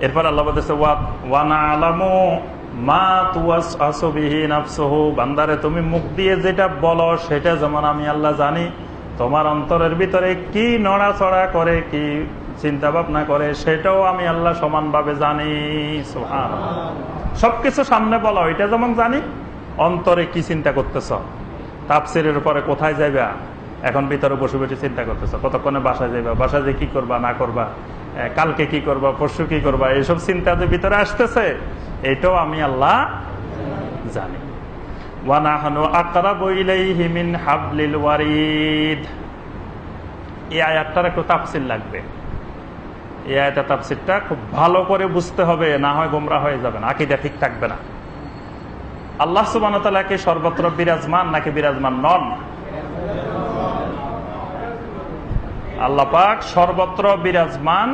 এরপর আল্লাহ বান্দারে, তুমি মুখ দিয়ে যেটা বলো, সেটা যেমন আমি আল্লাহ জানি, তোমার অন্তরের ভিতরে কি নড়াচড়া করে, কি চিন্তা ভাবনা করে, সেটাও আমি আল্লাহ সমানভাবে জানি। সুবহান সবকিছু সামনে বলো, এটা যেমন জানি, অন্তরে কি চিন্তা করতেছ? তাপসিরের পরে কোথায় যাইবা? এখন ভিতরে বসে বসে চিন্তা করতেছ, কতক্ষণে বাসায় যাইবা? বাসায় যে কি করবা, না করবা? কালকে কি করবা, পরশু কি করবা, এইসব চিন্তা যে ভিতরে আসতেছে, এটাও আমি আল্লাহ জানি। একটু তাফসিল লাগবে। খুব ভালো করে বুঝতে হবে, না হয় হয়ে যাবে ঠিক থাকবে না। আল্লাহ সুবান সর্বত্র বিরাজমান নাকি বিরাজমান নন? আল্লাহ পাক সর্বত্র বিরাজমান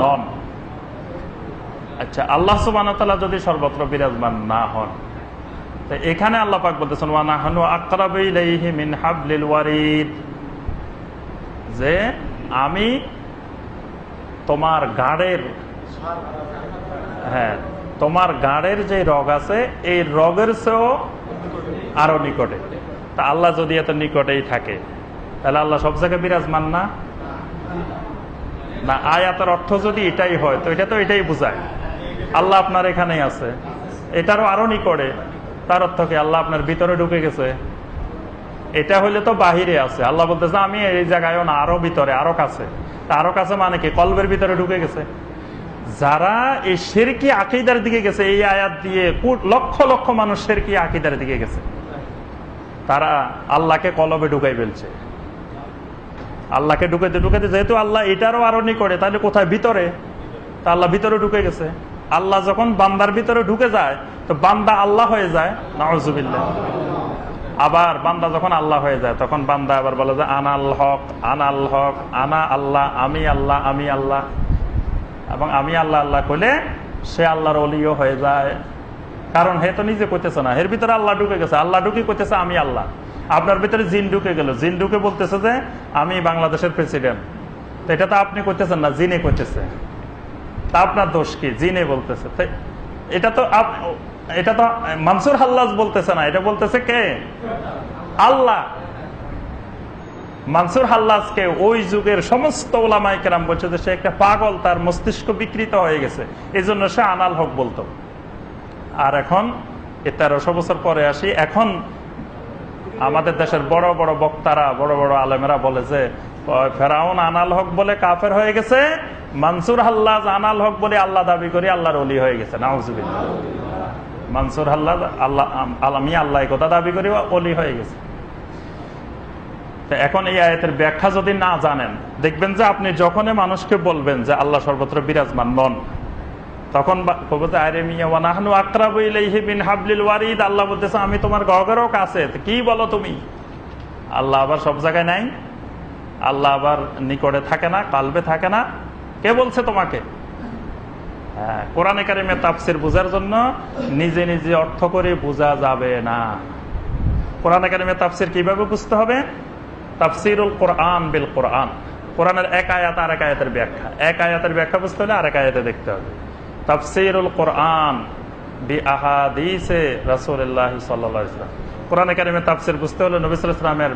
নন। আচ্ছা আল্লাহ সুবান যদি সর্বত্র বিরাজমান না হন, তো এখানে আল্লাহ পাক বলতেছেন যে আমি তোমার গাড়ের হ্যাঁ তোমার গাড়ের যে রগ আছে, এই রগের চেয়েও আরও নিকটে। তা আল্লাহ যদি এত নিকটেই থাকে, তাহলে আল্লাহ সব জায়গায় বিরাজমান না? না, আয়াতের অর্থ যদি এটাই হয়, তো এটা তো এটাই বোঝায়। আল্লাহ আপনার এখানেই আছে। এটারও আরও নিকটে। তার অর্থ কি? আল্লাহ আপনার ভিতরে ঢুকে গেছে। এটা হইলে তো বাহিরে আছে। আল্লাহ বলতেছে আমি এই জায়গায় না, আরও ভিতরে, আরও কাছে। আরও কাছে মানে কি? কলবের ভিতরে ঢুকে গেছে। যারা এই শেরকি আকিদার দিকে গেছে, এই আয়াত দিয়ে লক্ষ লক্ষ মানুষ শেরকি আকিদার দিকে গেছে। তারা আল্লাহকে কলবে ঢুকাই ফেলছে। আল্লাহকে ঢুকাইতে ঢুকাইতে যেহেতু আল্লাহ এটারও আরও করে, তাহলে কোথায়? ভিতরে? তা আল্লাহ ভিতরে ঢুকে গেছে। আল্লাহ যখন বান্দার ভিতরে ঢুকে যায়, তো বান্দা আল্লাহ হয়ে যায়, নাউজুবিল্লাহ। আবার বান্দা যখন আল্লাহ হয়ে যায়, তখন বান্দা আবার বলে যে আনাল হক আনাল হক, আনা আল্লাহ, আমি আল্লাহ আমি আল্লাহ। এবং আমি আল্লাহ আল্লাহ কইলে সে আল্লাহর অলিও হয়ে যায়। কারণ হে তো নিজে করতেছে না এর ভিতরে আল্লাহ ঢুকে গেছে। আল্লাহ ঢুকে করতেছে আমি আল্লাহ। আপনার ভিতরে জিন ঢুকে গেল। জিন ঢুকে বলতেছে যে, আমি বাংলাদেশের প্রেসিডেন্ট। তো এটা তো আপনি করতেছেন না, জিনে করতেছে। তা আপনার দোষ কি? জিনে বলতেছে। এটা তো এটা তো মানসুর হাল্লাজ বলতেছে না, এটা বলতেছে কে? আল্লাহ। মানসুর হাল্লাজকে ওই যুগের সমস্ত ওলামাই কেরাম বলছে যে, সে একটা পাগল, তার মস্তিষ্ক বিকৃত হয়ে গেছে। এই জন্য সে আনাল হক বলতো। আর এখন তেরোশো বছর পরে আসি, এখন আমাদের দেশের বড় বড় বক্তারা, বড় বড় আলেমেরা বলে যে ফেরাউন আনাল হক বলে কাফের হয়ে গেছে, মানসুর হাল্লাজ আনাল হক বলে আল্লাহ দাবি করি, আল্লাহর অলি হয়ে গেছে। নাউজুবিল্লাহ। মানসুর হাল্লাজ, আল্লাহ, আমি আল্লাহ কথা দাবি করি অলি হয়ে গেছে। এখন এই আয়াতের ব্যাখ্যা যদি না জানেন, দেখবেন যে আপনি যখনই মানুষকে বলবেন যে, আল্লাহ সর্বত্র বিরাজমান নন তখন বা- কবে যে, আরে মিয়া ওয়ানাহনু আকরাবু ইলাইহি মিন হাবলিল ওয়ারিদ। আল্লাহ বলতেছে আমি তোমার গগেরও কাছে। কি বলো তুমি? আল্লাহ আবার সব জায়গায় নাই। আল্লাহ আবার নিকটে থাকে না কালবে থাকে না। কে বলছে তোমাকে? হ্যাঁ কোরআনে কারিমে তাফসির বোঝার জন্য নিজে নিজে অর্থ করে বোঝা যাবে না। কোরআনে কারিমে তাফসির কীভাবে বুঝতে হবে? তাফসিরুল কোরআন বিল কোরআন। কোরআনের এক আয়াত আর এক আয়াতের ব্যাখ্যা। এক আয়াতের ব্যাখ্যা বুঝতে হলে আরেক আয়াতে দেখতে হবে। তাফসিরুল কোরআন আহাদিসে কোরআনে তাফসির বুঝতে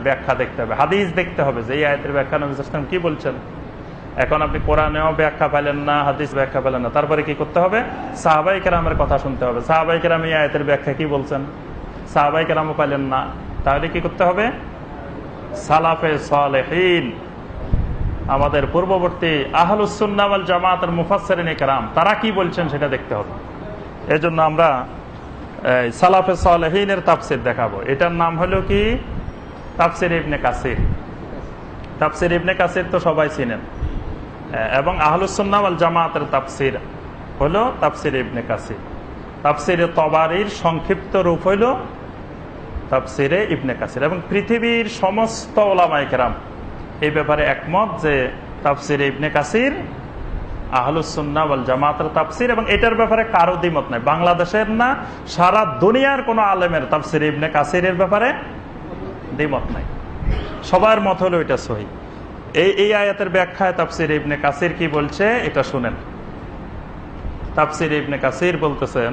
ব্যাখ্যা দেখতে হবে, হাদিস দেখতে হবে যে এই আয়াতের ব্যাখ্যা বলছেন। এখন আপনি ব্যাখ্যা না, হাদিস ব্যাখ্যা পেলেন না, তারপরে কি করতে হবে? সাহাবাই কেরামের কথা শুনতে হবে। সাহাবাই কেরাম এই আয়তের ব্যাখ্যা কি বলছেন? সাহাবাই কেরামও পাইলেন না, তাহলে কি করতে হবে? সালাফে সালেহীন আমাদের পূর্ববর্তী আহলুসুন্নাওয়াল জামাতের মুফাসসিরিন কেরাম, তারা কি বলছেন সেটা দেখতে হবে। এজন্য আমরা সালাফে সালেহীনের তাফসির দেখাবো। এটার নাম হলো কি? তাফসির ইবনে কাসির। তাফসির ইবনে কাসির তো সবাই চিনেন। এবং আহলুসুন্নাওয়াল জামাতের তাফসির হলো তাফসির ইবনে কাসির। তাফসিরে তবারির সংক্ষিপ্ত রূপ হইল তাফসিরে ইবনে কাসির। এবং পৃথিবীর সমস্ত ওলামাই কেরাম এই ব্যাপারে একমত যে তাফসিরে ইবনে কাসির আহলুসুন্না ওয়াল জামাতের তাফসির এবং এটার ব্যাপারে কারও দ্বিমত নাই। বাংলাদেশের না, সারা দুনিয়ার কোন আলেমের তাফসির ইবনে কাসিরের ব্যাপারে দ্বিমত নাই। সবার মত হলো এটা সহি। এই এই আয়াতের ব্যাখ্যায় তাফসির ইবনে কাসির কি বলছে, এটা শুনেন। তাফসির ইবনে কাসির বলতেছেন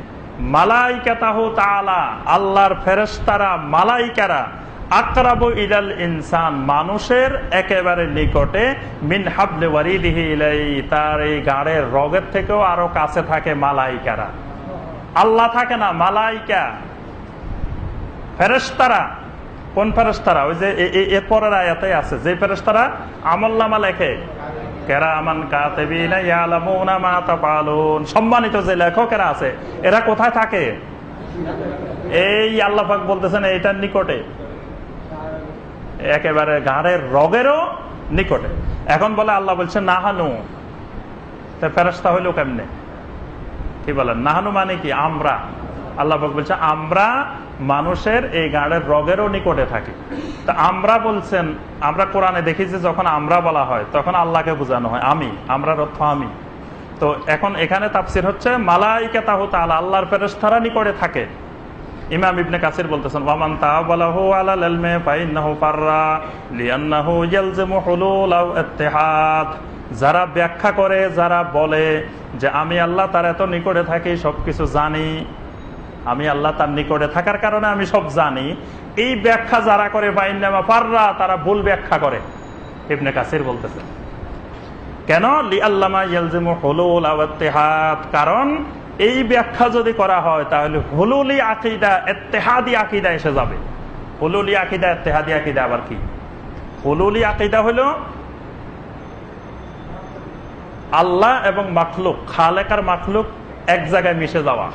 মালাইকাতাহু তাআলা, আল্লাহর ফেরেশতারা, মালাইকারা, আকরাবু ইলাল ইনসান, মানুষের একেবারে নিকটে, মিন হাবলে ওয়ারিদিহি তার এই গাড়ের রগের থেকেও আরও কাছে থাকে মালাইকারা। আল্লাহ থাকে না, মালাইকা। ফেরেশতারা, কোন ফেরেশতারা? ওই যে এর পরের আয়াতে আছে, যে ফেরেশতারা আমল্লামা লেখে সম্মানিত যে লেখকেরা আছে, এরা কোথায় থাকে? এই বলতেছেন এইটার নিকটে। একেবারে ঘাড়ের রগেরও নিকটে। এখন বলে আল্লাহ বলছে নাহানু। ফেরস্তা হইল কেমনে? কি বলেন? নাহানু মানে কি? আমরা। আল্লাহ বলছে, আমরা মানুষের এই গাড়ের রগেরও নিকটে থাকে। তা আমরা বলছেন, আমরা কোরআনে দেখি যে যখন আমরা বলা হয়, তখন আল্লাহকে বোঝানো হয়, আমি আমরার অর্থ আমি। তো এখন এখানে তাফসির হচ্ছে মালাইকে তাহু তাহলে আল্লাহর ফেরেস্তারা নিকটে থাকে। ইমাম ইবনে কাসির বলতেছেন, ওয়ামান তাওয়ালাহু আলাল ইলমি ফাইন্নাহু ফাররা লিআন্নাহু ইয়ালজিমু হুলুল ইত্তিহাদ। যারা ব্যাখ্যা করে, যারা বলে যে আমি আল্লাহ তার এত নিকটে থাকি, সবকিছু জানি আমি আল্লাহ তার নিকটে থাকার কারণে আমি সব জানি। এই ব্যাখ্যা যারা করে বাইনামা ফাররা, তারা ভুল ব্যাখ্যা করে। ইবনে কাসির বলতেছে। কেন? লি কারণ এই ব্যাখ্যা যদি করা হয়, তাহলে হলুলি আকিদা এতেহাদি আকিদা এসে যাবে। হলুলি আকিদা এতেহাদি আকিদা আবার কি? হলুলি আকিদা হলো আল্লাহ এবং মাখলুক খালেকার মাখলুক এক জায়গায় মিশে যাওয়া।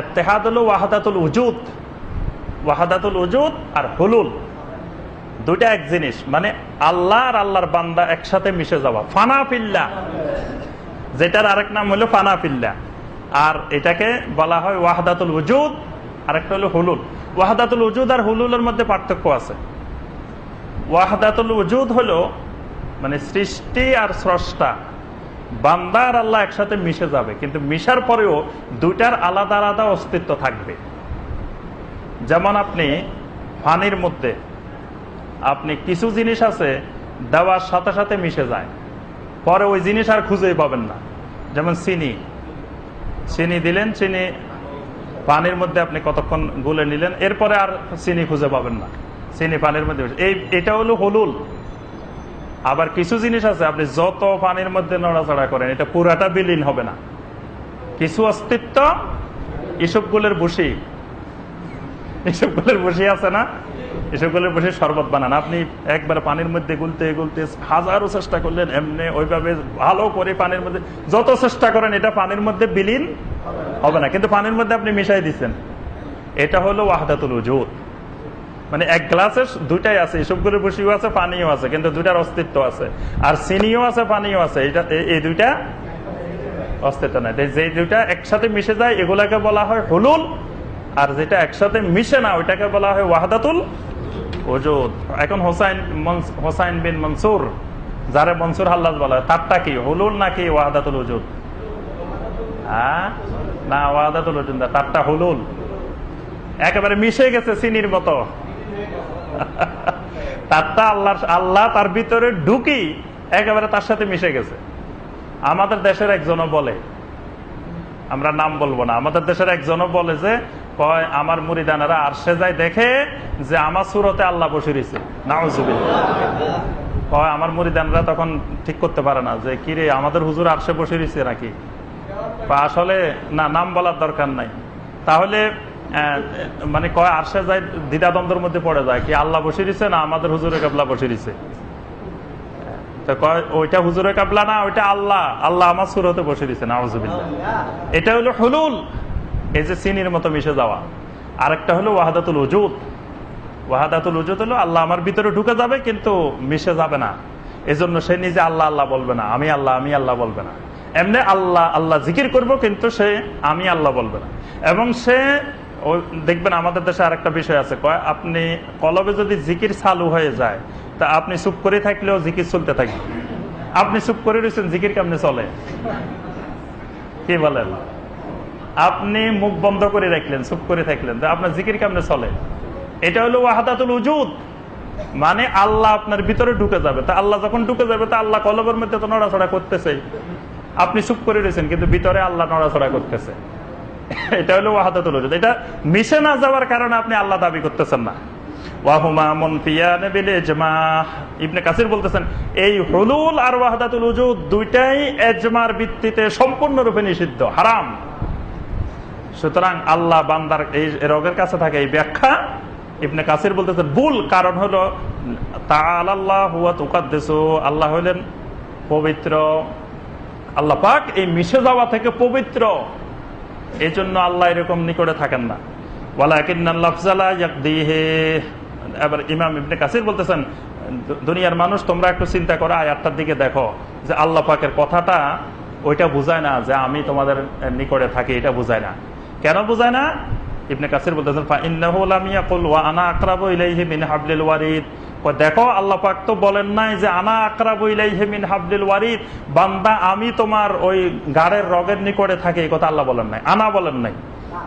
এতেহাদ হলো ওয়াহাদাতুল উজুদ। ওয়াহাদাতুল উজুদ আর হলুল। দুইটা এক জিনিস মানে আল্লাহ আর আল্লাহর বান্দা একসাথে মিশে যাওয়া। ফানা ফিল্লা যেটার আরেক নাম হলো ফানাফিল্লা। আর এটাকে বলা হয় ওয়াহাদাতুল উজুদ, আরেকটা হলো হুলুল। ওয়াহাদাতুল উজুদ আর হুলুলের মধ্যে পার্থক্য আছে। ওয়াহাদাতুল উজুদ হলো মানে সৃষ্টি আর স্রষ্টা। বান্দা আর আল্লাহ একসাথে মিশে যাবে, কিন্তু মিশার পরেও দুইটার আলাদা আলাদা অস্তিত্ব থাকবে। যেমন আপনি পানির মধ্যে, আপনি কিছু জিনিস আছে, দেওয়ার সাথে সাথে মিশে যায়। পরে ওই জিনিস আর খুঁজেই পাবেন না। যেমন চিনি। চিনি দিলেন, চিনি পানির মধ্যে আপনি কতক্ষণ গুলে নিলেন, এরপরে আর চিনি খুঁজে পাবেন না। চিনি পানির মধ্যে এই এটা হলো হলুল। আবার কিছু জিনিস আছে, আপনি যত পানির মধ্যে নড়াচড়া করেন, এটা পুরাটা বিলীন হবে না। কিছু অস্তিত্ব এসবগুলোর বসি। এসবগুলোর বসি আছে না? এসবগুলোর বসে শরবত বানান। আপনি একবার পানির মধ্যে গুলতে গুলতে হাজারো চেষ্টা করলেন, এমনি ওইভাবে ভালো করে পানির মধ্যে যত চেষ্টা করেন, এটা পানির মধ্যে বিলীন হবে না। কিন্তু পানির মধ্যে আপনি মিশাই দিচ্ছেন। এটা হলো ওয়াহাদাতুল উজুদ মানে এক গ্লাসের দুইটাই আছে, এসবগুলোর বসিও আছে, পানিও আছে, কিন্তু দুইটার অস্তিত্ব আছে। আর চিনিও আছে, পানিও আছে, এটা এই দুইটা অস্তিত্ব নাই। যে দুইটা একসাথে মিশে যায়, এগুলাকে বলা হয় হলুল, আর যেটা একসাথে মিশে না, ওইটাকে বলা হয় ওয়াহাদাতুল ওজুদ। এখন হোসাইন হোসাইন বিন মনসুর, যারে মনসুর হাল্লাদ বলা হয়, তারটা কি, হলুল নাকি ওয়াহাদাতুল ওজুদ? হ্যাঁ? না, ওয়াহাদাতুল ওজুদ তারটা হলুল। একেবারে মিশে গেছে চিনির মতো। তারটা আল্লাহ আল্লাহ তার ভিতরে ঢুকি একেবারে তার সাথে মিশে গেছে। আমাদের দেশের একজনও বলে, আমরা নাম বলব না, আমাদের দেশের একজনও বলে যে, কয়, আমার মুড়িদানারা আরশে যায় দেখে যে আমার সুরতে আল্লাহ বসে রয়েছে। নাউজুবিল কয়, আমার মুড়িদানরা তখন ঠিক করতে পারে না যে, কিরে, আমাদের হুজুর আরশে বসে রয়েছে নাকি? আসলে না, নাম বলার দরকার নাই। তাহলে মানে কয় আরশে যায়, দ্বিধাদ্বন্দ্বের মধ্যে পড়ে যায় কি আল্লাহ বসে রয়েছে না আমাদের হুজুরে কাবলা বসে রয়েছে ওইটা হুজুরের কাবলা না, ওইটা আল্লাহ আল্লাহ আমার সুরতে বসে দিচ্ছে নাউজুবিল্লাহ। এটা হলো হলুল। এই যে চিনির মতো মিশে যাওয়া। আরেকটা হলো ওয়াহাদাতুল উজুদ। ওয়াহাদাতুল উজুদ হলো আল্লাহ আমার ভিতরে ঢুকে যাবে, কিন্তু মিশে যাবে না। এজন্য সে নিজে আল্লাহ আল্লাহ বলবে না। আমি আল্লাহ আমি আল্লাহ বলবে না। এমনি আল্লাহ আল্লাহ জিকির করব, কিন্তু সে আমি আল্লাহ বলবে না। এবং সে দেখবেন আমাদের দেশে আরেকটা বিষয় আছে, কয় আপনি কলবে যদি জিকির চালু হয়ে যায়, তা আপনি চুপ করে থাকলেও জিকির চলতে থাকবে। আপনি চুপ করে রয়েছেন, জিকির কেমনে চলে? কি বলেন? আপনি মুখ বন্ধ করে রাখলেন চুপ করে থাকলেন আপনার জিকির কেমনে চলে? এটা হলো ওয়াহাদাতুল উজুদ। মানে আল্লাহ আপনার ভিতরে ঢুকে যাবে, তা আল্লাহ যখন ঢুকে যাবে, তা আল্লাহ কলবের মধ্যে তো নড়াচড়া করতেছে আপনি চুপ করে রয়েছেন, কিন্তু ভিতরে আল্লাহ নড়াচড়া করতেছে। এটা হলো ওয়াহাদাতুল উজুদ এটা মিশে না যাওয়ার কারণে আপনি আল্লাহ দাবি করতেছেন না। ইবনে কাসির বলতেছেন, এই হলুল আর ওয়াহাদাতুল উজুদ দুইটাই এজমার ভিত্তিতে সম্পূর্ণরূপে নিষিদ্ধ, হারাম। সুতরাং আল্লাহ বান্দার এই রোগের কাছে থাকে এই ব্যাখ্যা। ইবনে কাসির বলতেছেন, ভুল কারণ হলো আল্লাহ হলেন পবিত্র। আল্লাহ পাক এই মিশে যাওয়া থেকে পবিত্র। এই জন্য আল্লাহ এরকম নিকটে থাকেন না। ইমাম ইবনে বলতেছেন, দুনিয়ার মানুষ, তোমরা একটু চিন্তা করো দিকে দেখো যে কথাটা ওইটা বুঝায় না যে আমি তোমাদের থাকি, এটা না। কেন বুঝায় না? ইবনে কাসির বলতেছেন দেখো, আল্লাহ পাক তো বলেন নাই যে, আনা আকরা বইলাই হেমিন হাবলিল ওয়ারিদ। বান্দা, আমি তোমার ওই গাড়ের রগের নিকটে থাকি, এই কথা আল্লাহ বলেন নাই। আনা বলেন নাই।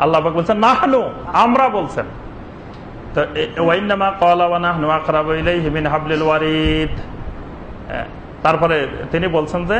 আল্লাহ পাক বলছেন না হানু আমরা বলছেন। তো ওয়াইনামা ক্বালা ওয়া নাহনু আকরাবু ইলাইহি মিন হাবলিল ওয়ারিদ। তারপরে তিনি বলছেন যে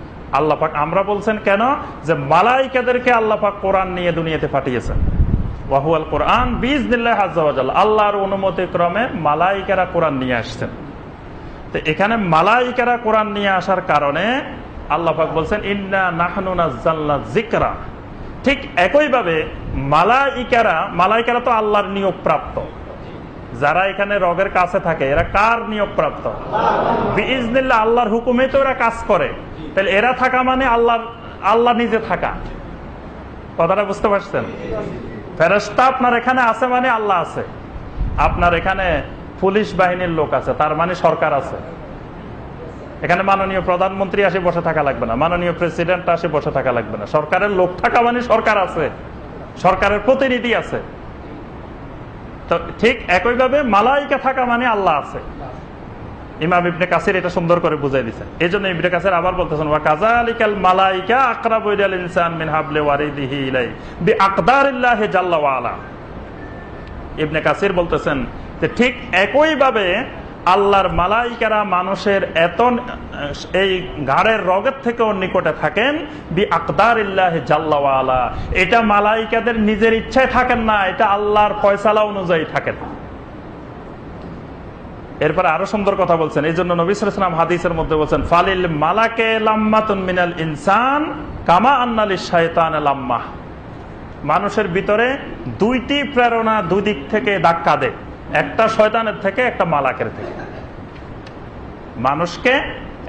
আল্লাহ পাক আমরা বলছেন কেন? যে মালাইকাদেরকে আল্লাহ পাক কোরআন নিয়ে দুনিয়াতে পাঠিয়েছেন। ওয়াহুয়াল কোরআন বিজ আল্লাহর অনুমতি ক্রমে মালাইকারা কোরআন নিয়ে আসছেন। তো এখানে মালাইকারা কোরআন নিয়ে আসার কারণে আল্লাহ পাক বলছেন, ইন্না নাহনুনা জিকরা ঠিক একইভাবে মালাইকারা মালাইকারা তো আল্লাহর নিয়োগ প্রাপ্ত। যারা এখানে রগের কাছে থাকে, এরা কার নিয়োগ প্রাপ্ত? বিজনিল্লা আল্লাহর হুকুমে তো এরা কাজ করে। তাহলে এরা থাকা মানে আল্লাহ আল্লাহ নিজে থাকা। কথাটা বুঝতে পারছেন? ফেরস্তা আপনার এখানে আছে মানে আল্লাহ আছে। আপনার এখানে পুলিশ বাহিনীর লোক আছে, তার মানে সরকার আছে। এখানে মাননীয় প্রধানমন্ত্রী আসে বসে থাকা লাগবে না, মাননীয় প্রেসিডেন্ট আসে বসে থাকা লাগবে না। সরকারের লোক থাকা মানে সরকার আছে, সরকারের প্রতিনিধি আছে। তো ঠিক একইভাবে মালাইকা থাকা মানে আল্লাহ আছে। ইমাম ইবনে কাসির এটা সুন্দর করে বুঝাই দিচ্ছেন এই জন্য ইবনে কাসির আবার বলতেছেন, ওয়া কাযালিকাল মালাইকা আকরাবু ইলাল ইনসান মিন হাবলি ওয়ারিদিহি ইলাই বি আকদারিল্লাহি জাল্লা ওয়া আলা। ইবনে কাসির বলতেছেন যে ঠিক একই ভাবে আল্লাহর মালাইকারা মানুষের এত এই ঘাড়ের রগের থেকেও নিকটে থাকেন, বি আকদার জাল্লা এটা মালাইকাদের নিজের ইচ্ছায় থাকেন না, এটা আল্লাহর ফয়সালা অনুযায়ী থাকেন। এরপরে আরও সুন্দর কথা বলছেন। এই জন্য নবিসাম হাদিসের মধ্যে বলছেন, ফালিল মালাকে মিনাল ইনসান কামা আন্নালি শায়তান লাম্মা। মানুষের ভিতরে দুইটি প্রেরণা দুই দিক থেকে ধাক্কা দেয়। একটা শয়তানের থেকে, একটা মালাকের থেকে। মানুষকে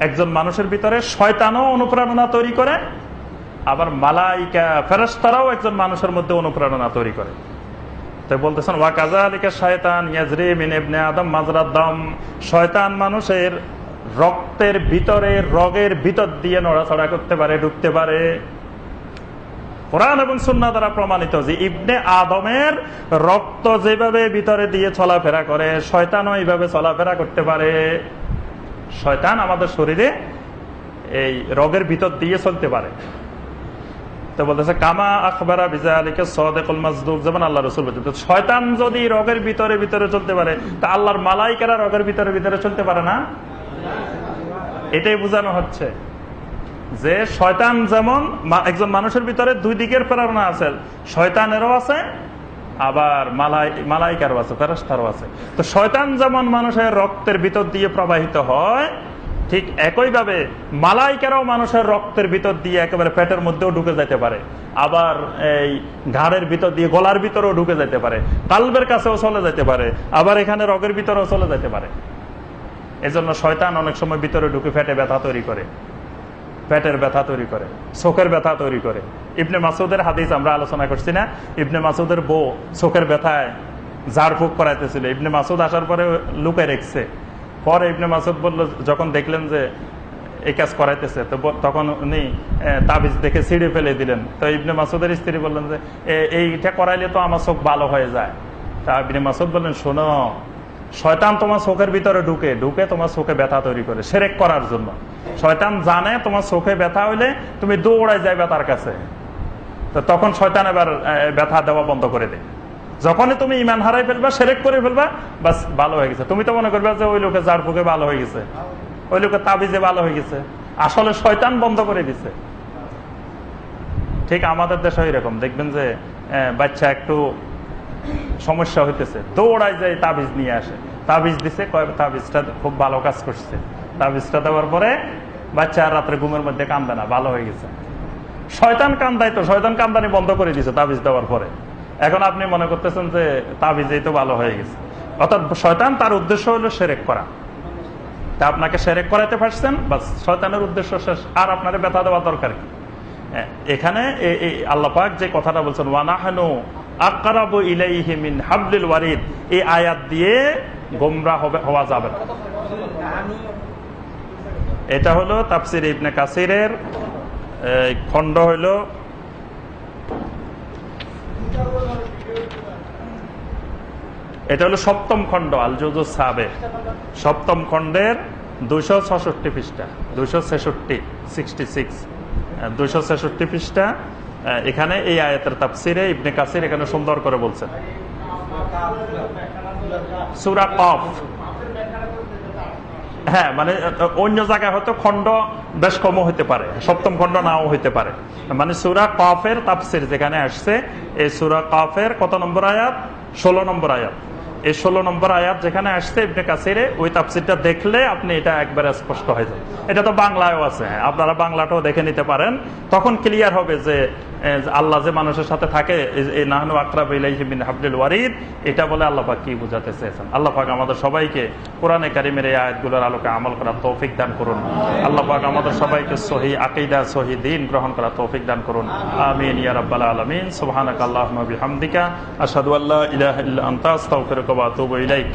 একজন মানুষের ভিতরে শয়তানও অনুপ্রেরণা তৈরি করে, আবার মালাইকা ফেরস্তারাও একজন মানুষের মধ্যে অনুপ্রেরণা তৈরি করে। তাই বলতেছেন ওয়াকাজা আলিকা শয়তান ইয়াজরি মিন আদম মাজরাদ শয়তান মানুষের রক্তের ভিতরে, রগের ভিতর দিয়ে নড়াচড়া করতে পারে, ঢুকতে পারে। কোরআন এবং সুন্না দ্বারা প্রমাণিত যে ইবনে আদমের রক্ত যেভাবে ভিতরে দিয়ে চলাফেরা করে, শয়তানও এইভাবে চলাফেরা করতে পারে। শয়তান আমাদের শরীরে এই রগের ভিতর দিয়ে চলতে পারে। তো বলতেছে, কামা আখবরা বিজা আলীকে সদেকুল যেমন আল্লাহ রসুল শয়তান যদি ভিতরে ভিতরে চলতে পারে, তা আল্লাহর মালাইকেরা ভিতরে ভিতরে চলতে পারে না? এটাই বোঝানো হচ্ছে যে শয়তান যেমন একজন মানুষের ভিতরে দুই দিকের প্রেরণা আছে, শয়তানেরও আছে, আবার মালাই মালাইকারও আছে ফেরস্তারও আছে। তো শয়তান যেমন মানুষের রক্তের ভিতর দিয়ে প্রবাহিত হয় ঠিক একইভাবে মালাইকারাও মানুষের রক্তের ভিতর দিয়ে একেবারে পেটের মধ্যেও ঢুকে যেতে পারে। আবার এই ঘাড়ের ভিতর দিয়ে গলার ভিতরেও ঢুকে যেতে পারে। কালবের কাছেও চলে যেতে পারে। আবার এখানে রগের ভিতরেও চলে যেতে পারে। এজন্য শয়তান অনেক সময় ভিতরে ঢুকে ফেটে ব্যথা তৈরি করে। পেটের ব্যথা তৈরি করে। চোখের ব্যথা তৈরি করে। ইবনে মাসুদের হাদিস আমরা আলোচনা করছি না? ইবনে মাসুদের বউ চোখের ব্যথায় ঝাড়ফুঁক করাইতেছিল। ইবনে মাসুদ আসার পরে লুকে রেখছে। পরে ইবনে মাসুদ বলল, যখন দেখলেন যে এই কাজ করাইতেছে, তো তখন উনি তাবিজ দেখে ছিঁড়ে ফেলে দিলেন। তো ইবনে মাসুদের স্ত্রী বললেন যে এইটা করাইলে তো আমার চোখ ভালো হয়ে যায়। তা ইবনে মাসুদ বললেন, শোনো, শয়তান তোমার চোখের ভিতরে ঢুকে ঢুকে তোমার চোখে ব্যথা তৈরি করে, সেরেক করার জন্য। শয়তান জানে তোমার চোখে ব্যথা হইলে তুমি দৌড়ায় যাই ব্যথার কাছে। তো তখন শয়তান এবার ব্যথা দেওয়া বন্ধ করে দেয়। যখনই তুমি ইমান হারাই ফেলবা, সেরেক করে ফেলবা, বাস ভালো হয়ে গেছে। তুমি তো মনে করবা যে ওই লোকে যার ফুকে ভালো হয়ে গেছে। ওই লোকে তাবিজে ভালো হয়ে গেছে। আসলে শয়তান বন্ধ করে দিছে। ঠিক আমাদের দেশে এরকম। দেখবেন যে বাচ্চা একটু সমস্যা হইতেছে। দৌড়ায় যায় তাবিজ নিয়ে আসে। তাবিজ দিছে, কয়, তাবিজটা খুব ভালো কাজ করছে। তাবিজটা দেওয়ার পরে বাচ্চা আর রাত্রে ঘুমের মধ্যে কান্দে না, ভালো হয়ে গেছে। শয়তান কান্দাই তো, শয়তান কান্দানি বন্ধ করে দিছে তাবিজ দেওয়ার পরে। এখন আপনি মনে করতেছেন যে তাবিজেই তো ভালো হয়ে গেছে। অর্থাৎ শয়তান তার উদ্দেশ্য হলো সেরেক করা। তা আপনাকে সেরেক করাইতে পারছেন বাস শয়তানের উদ্দেশ্য শেষ। আর আপনার ব্যথা দেওয়া দরকার কি? এখানে আল্লাপাক যে কথাটা বলছেন ওয়ানাহানু আকারাবু ইলাইহি মিন হাবলিল ওয়ারিদ এই আয়াত দিয়ে গোমরা হবে, হওয়া যাবে এটা হলো তাফসির ইবনে কাসিরের খণ্ড হইল এটা হলো সপ্তম খণ্ড আল জুজুস সাবে। সপ্তম খণ্ডের দুইশো ছষট্টি পৃষ্ঠা, দুইশো ছেষট্টি সিক্সটি সিক্স দুইশো ছেষট্টি পৃষ্ঠা এখানে এই আয়াতের তাপসিরে ইবনে কাসির এখানে সুন্দর করে বলছেন। সুরা কফ। হ্যাঁ মানে অন্য জায়গায় হয়তো খণ্ড বেশ কম হইতে পারে সপ্তম খণ্ড নাও হইতে পারে। মানে সুরা কফের তাপসির যেখানে আসছে এই সুরা কফের কত নম্বর আয়াত? ষোলো নম্বর আয়াত। এই ষোলো নম্বর আয়াত যেখানে আসছে ইবনে কাসিরে ওই তাপসিরটা দেখলে আপনি এটা একবারে স্পষ্ট হয়ে যাবে। এটা তো বাংলায়ও আছে হ্যাঁ, আপনারা বাংলাটাও দেখে নিতে পারেন। তখন ক্লিয়ার হবে যে আল্লাহ যে মানুষের সাথে থাকে এটা বলে আল্লাহ পাক কি বুঝাতে চেয়েছেন? আল্লাহ পাক আমাদের সবাইকে কোরআনে কারিমের এই আয়াতগুলোর আলোকে আমল করার তৌফিক দান করুন। আল্লাহ পাক আমাদের সবাইকে সহি আকিদা, সহি দিন গ্রহণ করার তৌফিক দান করুন। আমিন, ইয়া রাব্বাল আলামিন। সুবহানাকাল্লাহুম্মা বিহামদিকা, আশহাদু আল্লা ইলাহা ইল্লা আনতা, আস্তাগফিরুকা ইলাইক।